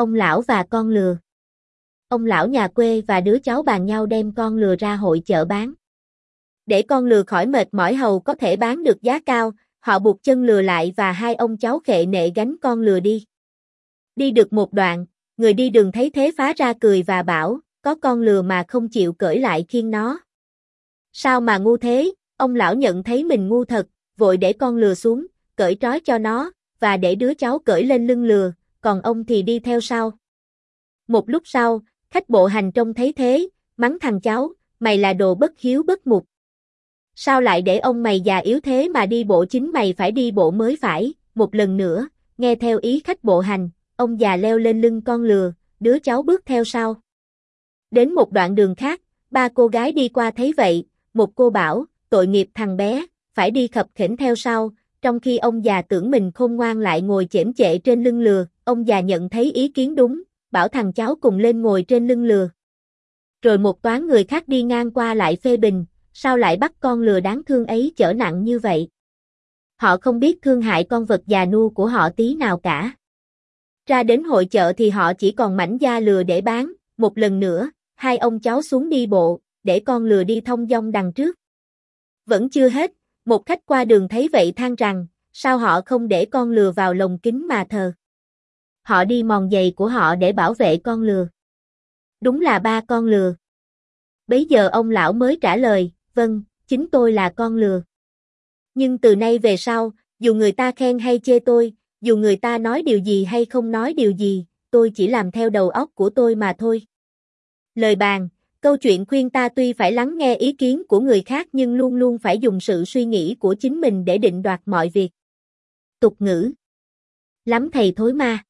ông lão và con lừa. Ông lão nhà quê và đứa cháu bàn nhau đem con lừa ra hội chợ bán. Để con lừa khỏi mệt mỏi hầu có thể bán được giá cao, họ buộc chân lừa lại và hai ông cháu khệ nệ gánh con lừa đi. Đi được một đoạn, người đi đường thấy thế phá ra cười và bảo, có con lừa mà không chịu cởi lại khiêng nó. Sao mà ngu thế, ông lão nhận thấy mình ngu thật, vội để con lừa xuống, cởi trói cho nó, và để đứa cháu cởi lên lưng lừa, còn ông thì đi theo sau. Một lúc sau, khách bộ hành trông thấy thế, mắng thằng cháu, mày là đồ bất hiếu bất mục. Sao lại để ông mày già yếu thế mà đi bộ chính mày phải đi bộ mới phải, một lần nữa, nghe theo ý khách bộ hành, ông già leo lên lưng con lừa, đứa cháu bước theo sau. Đến một đoạn đường khác, ba cô gái đi qua thấy vậy, một cô bảo, tội nghiệp thằng bé, phải đi khập khỉnh theo sau, trong khi ông già tưởng mình khôn ngoan lại ngồi chễm chệ trên lưng lừa, ông già nhận thấy ý kiến đúng, bảo thằng cháu cùng lên ngồi trên lưng lừa. Rồi một toán người khác đi ngang qua lại phê bình, sao lại bắt con lừa đáng thương ấy chở nặng như vậy? Họ không biết thương hại con vật già nu của họ tí nào cả. Ra đến hội chợ thì họ chỉ còn mảnh da lừa để bán, một lần nữa, hai ông cháu xuống đi bộ, để con lừa đi thông dong đằng trước. Vẫn chưa hết, một khách qua đường thấy vậy than rằng, sao họ không để con lừa vào lồng kính mà thờ. Họ đi mòn giày của họ để bảo vệ con lừa. Đúng là ba con lừa. Bấy giờ ông lão mới trả lời, vâng, chính tôi là con lừa. Nhưng từ nay về sau, dù người ta khen hay chê tôi, dù người ta nói điều gì hay không nói điều gì, tôi chỉ làm theo đầu óc của tôi mà thôi. Lời bàn, câu chuyện khuyên ta tuy phải lắng nghe ý kiến của người khác nhưng luôn luôn phải dùng sự suy nghĩ của chính mình để định đoạt mọi việc. Tục ngữ Lắm thầy thối ma